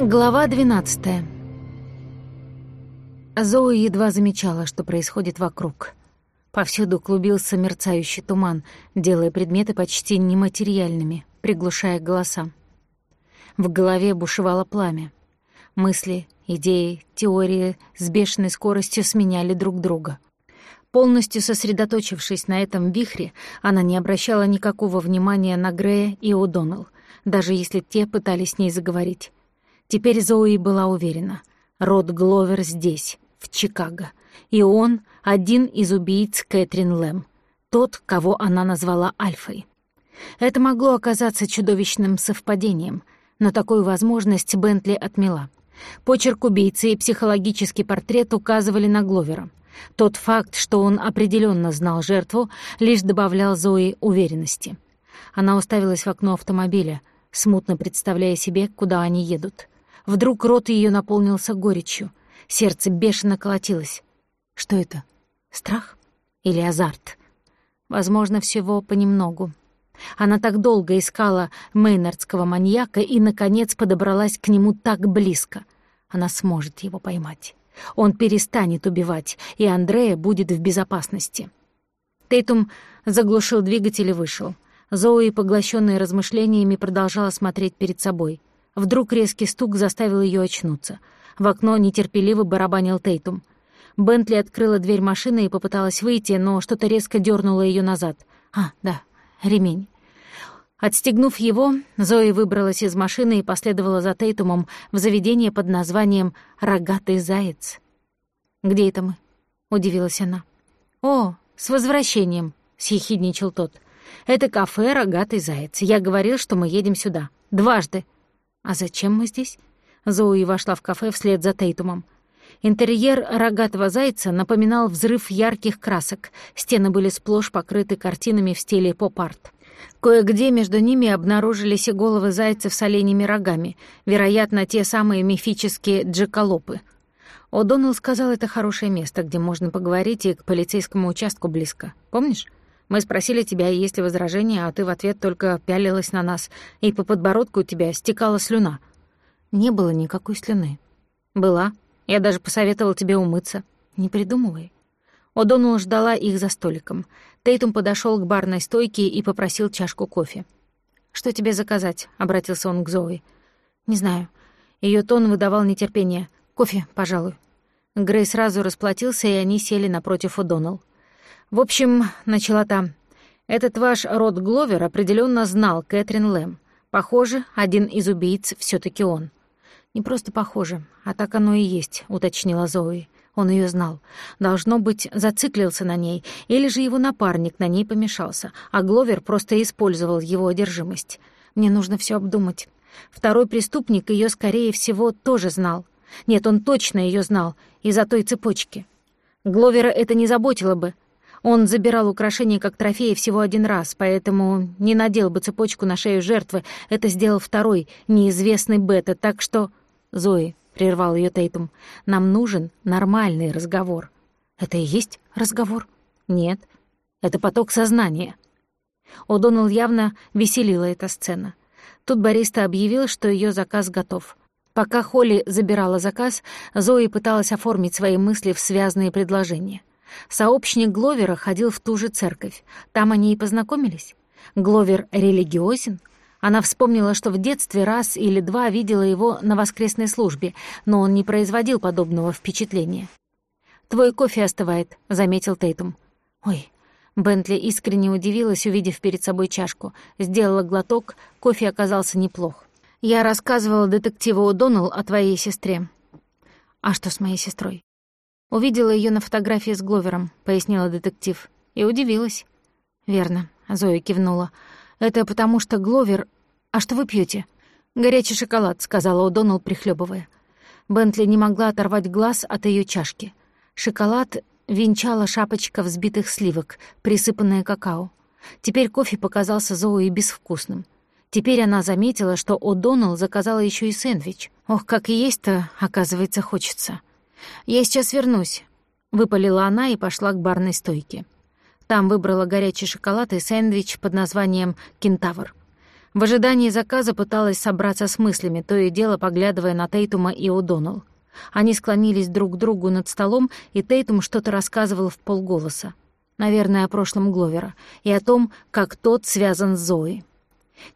Глава 12 Зои едва замечала, что происходит вокруг. Повсюду клубился мерцающий туман, делая предметы почти нематериальными, приглушая голоса. В голове бушевало пламя. Мысли, идеи, теории с бешеной скоростью сменяли друг друга. Полностью сосредоточившись на этом вихре, она не обращала никакого внимания на Грея и О'Доннелл, даже если те пытались с ней заговорить. Теперь Зои была уверена. Род Гловер здесь, в Чикаго. И он — один из убийц Кэтрин Лэм. Тот, кого она назвала Альфой. Это могло оказаться чудовищным совпадением, но такую возможность Бентли отмела. Почерк убийцы и психологический портрет указывали на Гловера. Тот факт, что он определенно знал жертву, лишь добавлял Зои уверенности. Она уставилась в окно автомобиля, смутно представляя себе, куда они едут. Вдруг рот ее наполнился горечью. Сердце бешено колотилось. Что это? Страх? Или азарт? Возможно, всего понемногу. Она так долго искала мейнардского маньяка и, наконец, подобралась к нему так близко. Она сможет его поймать. Он перестанет убивать, и Андрея будет в безопасности. Тейтум заглушил двигатель и вышел. Зои, поглощенная размышлениями, продолжала смотреть перед собой. Вдруг резкий стук заставил ее очнуться. В окно нетерпеливо барабанил Тейтум. Бентли открыла дверь машины и попыталась выйти, но что-то резко дернуло ее назад. А, да, ремень. Отстегнув его, Зои выбралась из машины и последовала за Тейтумом в заведение под названием «Рогатый заяц». «Где это мы?» — удивилась она. «О, с возвращением!» — съехидничал тот. «Это кафе «Рогатый заяц». Я говорил, что мы едем сюда. Дважды. «А зачем мы здесь?» Зоуи вошла в кафе вслед за Тейтумом. Интерьер рогатого зайца напоминал взрыв ярких красок. Стены были сплошь покрыты картинами в стиле поп-арт. Кое-где между ними обнаружились и головы зайцев с оленями рогами, вероятно, те самые мифические джеколопы. О'Доннелл сказал, это хорошее место, где можно поговорить и к полицейскому участку близко. Помнишь? Мы спросили тебя, есть ли возражения, а ты в ответ только пялилась на нас, и по подбородку у тебя стекала слюна. Не было никакой слюны. Была. Я даже посоветовал тебе умыться. Не придумывай. О'Доннелл ждала их за столиком. Тейтум подошел к барной стойке и попросил чашку кофе. «Что тебе заказать?» — обратился он к Зои. «Не знаю». Ее тон выдавал нетерпение. «Кофе, пожалуй». Грей сразу расплатился, и они сели напротив О'Доннелл. «В общем, — начала там, — этот ваш род Гловер определенно знал Кэтрин Лэм. Похоже, один из убийц все таки он». «Не просто похоже, а так оно и есть», — уточнила Зои. Он ее знал. Должно быть, зациклился на ней, или же его напарник на ней помешался, а Гловер просто использовал его одержимость. Мне нужно все обдумать. Второй преступник ее, скорее всего, тоже знал. Нет, он точно ее знал, из-за той цепочки. Гловера это не заботило бы, он забирал украшения как трофеи всего один раз, поэтому не надел бы цепочку на шею жертвы. Это сделал второй, неизвестный Бета, так что... «Зои», — прервал ее Тейтум, — «нам нужен нормальный разговор». «Это и есть разговор?» «Нет, это поток сознания». О'Доннелл явно веселила эта сцена. Тут бариста объявил, что ее заказ готов. Пока Холли забирала заказ, Зои пыталась оформить свои мысли в связные предложения. Сообщник Гловера ходил в ту же церковь. Там они и познакомились. Гловер религиозен. Она вспомнила, что в детстве раз или два видела его на воскресной службе, но он не производил подобного впечатления. «Твой кофе остывает», — заметил Тейтум. «Ой». Бентли искренне удивилась, увидев перед собой чашку. Сделала глоток, кофе оказался неплох. «Я рассказывала детективу О'Доннелл о твоей сестре». «А что с моей сестрой?» «Увидела ее на фотографии с Гловером», — пояснила детектив. И удивилась. «Верно», — Зоя кивнула. «Это потому что Гловер... А что вы пьете? «Горячий шоколад», — сказала О'Доннелл, прихлебывая. Бентли не могла оторвать глаз от ее чашки. Шоколад венчала шапочка взбитых сливок, присыпанная какао. Теперь кофе показался Зои безвкусным. Теперь она заметила, что О'Доннелл заказала еще и сэндвич. Ох, как и есть-то, оказывается, хочется. «Я сейчас вернусь», — выпалила она и пошла к барной стойке. Там выбрала горячий шоколад и сэндвич под названием «Кентавр». В ожидании заказа пыталась собраться с мыслями, то и дело поглядывая на Тейтума и О'Доннелл. Они склонились друг к другу над столом, и Тейтум что-то рассказывал в полголоса. Наверное, о прошлом Гловера и о том, как тот связан с Зоей.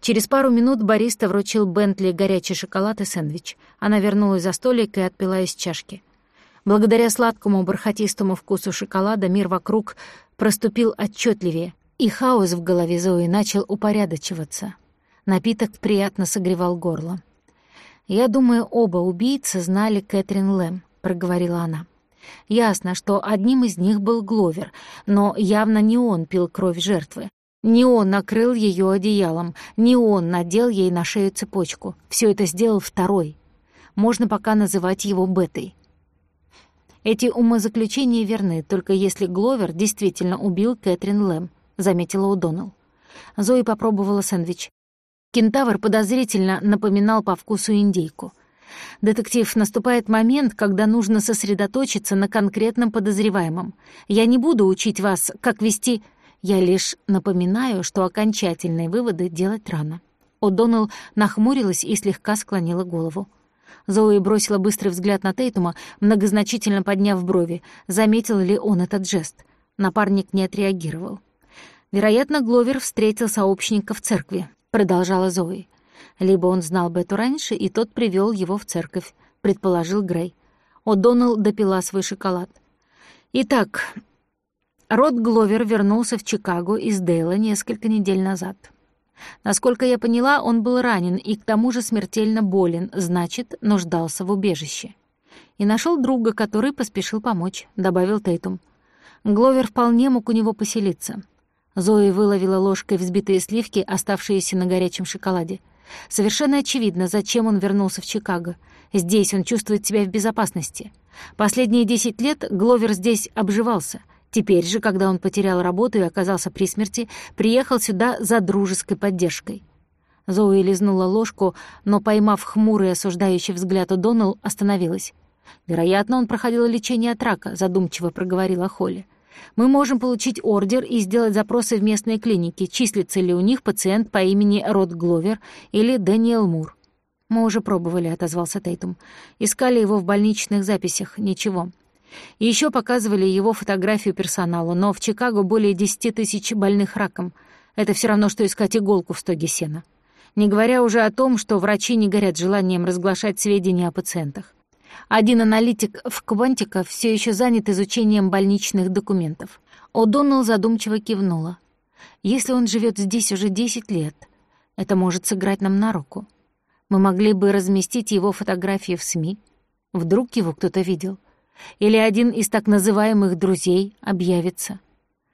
Через пару минут бариста вручил Бентли горячий шоколад и сэндвич. Она вернулась за столик и отпила из чашки. Благодаря сладкому бархатистому вкусу шоколада мир вокруг проступил отчетливее, и хаос в голове Зои начал упорядочиваться. Напиток приятно согревал горло. «Я думаю, оба убийцы знали Кэтрин Лэм», — проговорила она. Ясно, что одним из них был Гловер, но явно не он пил кровь жертвы. Не он накрыл ее одеялом, не он надел ей на шею цепочку. Все это сделал второй. Можно пока называть его Бетой. Эти умозаключения верны, только если Гловер действительно убил Кэтрин Лэм, заметила О'Доннелл. Зои попробовала сэндвич. Кентавр подозрительно напоминал по вкусу индейку. Детектив, наступает момент, когда нужно сосредоточиться на конкретном подозреваемом. Я не буду учить вас, как вести... Я лишь напоминаю, что окончательные выводы делать рано. О'Доннелл нахмурилась и слегка склонила голову. Зои бросила быстрый взгляд на Тейтума, многозначительно подняв брови. Заметил ли он этот жест? Напарник не отреагировал. Вероятно, Гловер встретил сообщника в церкви продолжала Зои. Либо он знал Бету раньше, и тот привел его в церковь, предположил Грей. О'Доннелл допила свой шоколад. Итак, Рот Гловер вернулся в Чикаго из Дейла несколько недель назад. Насколько я поняла, он был ранен и к тому же смертельно болен, значит, нуждался в убежище. И нашел друга, который поспешил помочь, добавил Тейтум. Гловер вполне мог у него поселиться. Зои выловила ложкой взбитые сливки, оставшиеся на горячем шоколаде. Совершенно очевидно, зачем он вернулся в Чикаго. Здесь он чувствует себя в безопасности. Последние десять лет Гловер здесь обживался. Теперь же, когда он потерял работу и оказался при смерти, приехал сюда за дружеской поддержкой. Зои лизнула ложку, но, поймав хмурый осуждающий взгляд у Доналл, остановилась. «Вероятно, он проходил лечение от рака», — задумчиво проговорила Холли. Мы можем получить ордер и сделать запросы в местные клиники, числится ли у них пациент по имени Рот Гловер или Дэниел Мур. «Мы уже пробовали», — отозвался Тейтум. «Искали его в больничных записях. Ничего. И еще показывали его фотографию персоналу, но в Чикаго более 10 тысяч больных раком. Это все равно, что искать иголку в стоге сена. Не говоря уже о том, что врачи не горят желанием разглашать сведения о пациентах. Один аналитик в Квантика все еще занят изучением больничных документов. О'Доннелл задумчиво кивнула. «Если он живет здесь уже 10 лет, это может сыграть нам на руку. Мы могли бы разместить его фотографии в СМИ. Вдруг его кто-то видел. Или один из так называемых друзей объявится.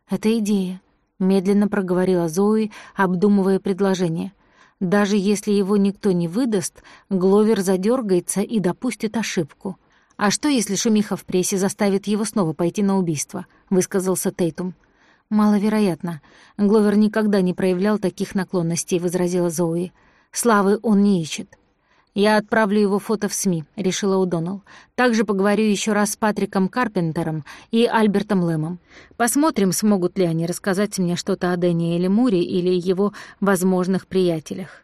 Это идея», — медленно проговорила Зои, обдумывая предложение. Даже если его никто не выдаст, Гловер задергается и допустит ошибку. «А что, если шумиха в прессе заставит его снова пойти на убийство?» — высказался Тейтум. «Маловероятно. Гловер никогда не проявлял таких наклонностей», — возразила Зои. «Славы он не ищет». «Я отправлю его фото в СМИ», — решила Удонал. «Также поговорю еще раз с Патриком Карпентером и Альбертом Лэмом. Посмотрим, смогут ли они рассказать мне что-то о Дэниеле Муре или его возможных приятелях.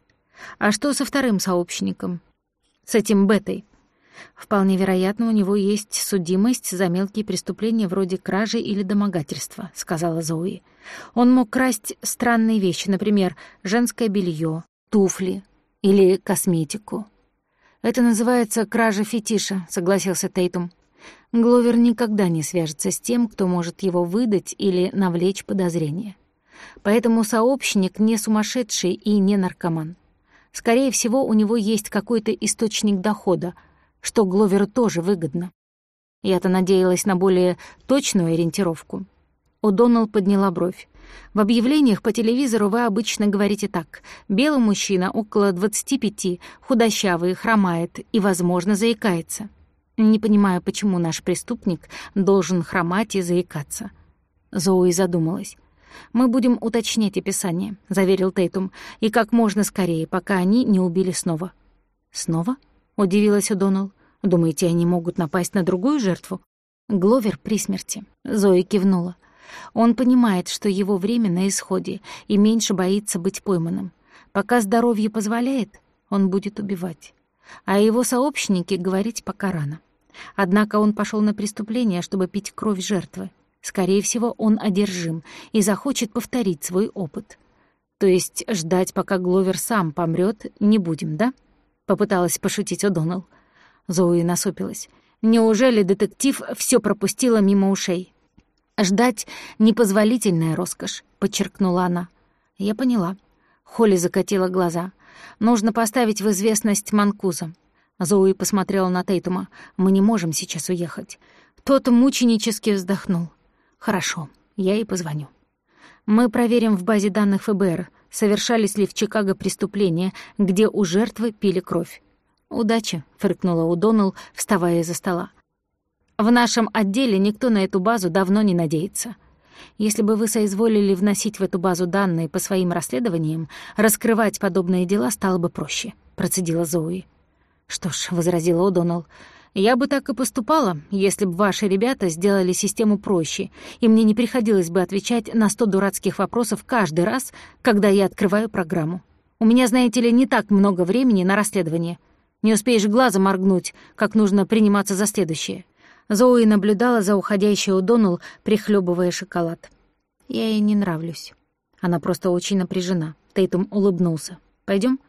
А что со вторым сообщником? С этим Бетой?» Вполне вероятно, у него есть судимость за мелкие преступления вроде кражи или домогательства, сказала Зои. Он мог красть странные вещи, например, женское белье, туфли или косметику. «Это называется кража фетиша», — согласился Тейтум. Гловер никогда не свяжется с тем, кто может его выдать или навлечь подозрения. Поэтому сообщник не сумасшедший и не наркоман. Скорее всего, у него есть какой-то источник дохода, что Гловеру тоже выгодно. Я-то надеялась на более точную ориентировку. О'Доннелл подняла бровь. В объявлениях по телевизору вы обычно говорите так. Белый мужчина около 25, худощавый, хромает и, возможно, заикается. Не понимаю, почему наш преступник должен хромать и заикаться. Зоуи задумалась. «Мы будем уточнять описание», — заверил Тейтум, «и как можно скорее, пока они не убили снова». «Снова?» — удивилась О'Доннелл. «Думаете, они могут напасть на другую жертву?» «Гловер при смерти», — Зои кивнула. Он понимает, что его время на исходе, и меньше боится быть пойманным. Пока здоровье позволяет, он будет убивать. А его сообщники говорить пока рано. Однако он пошел на преступление, чтобы пить кровь жертвы. Скорее всего, он одержим и захочет повторить свой опыт. То есть ждать, пока Гловер сам помрет, не будем, да? Попыталась пошутить О'Доннелл. Зоуи насупилась. Неужели детектив все пропустила мимо ушей? «Ждать — непозволительная роскошь», — подчеркнула она. «Я поняла». Холли закатила глаза. «Нужно поставить в известность Манкуза». Зоуи посмотрела на Тейтума. «Мы не можем сейчас уехать». Тот мученически вздохнул. «Хорошо, я ей позвоню». «Мы проверим в базе данных ФБР, совершались ли в Чикаго преступления, где у жертвы пили кровь. «Удачи», — фыркнула Удонал, вставая из-за стола. В нашем отделе никто на эту базу давно не надеется. Если бы вы соизволили вносить в эту базу данные по своим расследованиям, раскрывать подобные дела стало бы проще», — процедила Зоуи. «Что ж», — возразила О'Доннелл, — «я бы так и поступала, если бы ваши ребята сделали систему проще, и мне не приходилось бы отвечать на сто дурацких вопросов каждый раз, когда я открываю программу. У меня, знаете ли, не так много времени на расследование. Не успеешь глазом моргнуть, как нужно приниматься за следующее». Зоуи наблюдала за уходящей О'Доннелл, прихлебывая шоколад. «Я ей не нравлюсь. Она просто очень напряжена». Тейтум улыбнулся. Пойдем?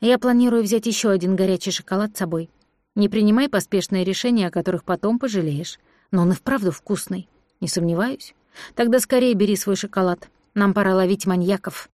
Я планирую взять еще один горячий шоколад с собой. Не принимай поспешные решения, о которых потом пожалеешь. Но он и вправду вкусный. Не сомневаюсь. Тогда скорее бери свой шоколад. Нам пора ловить маньяков».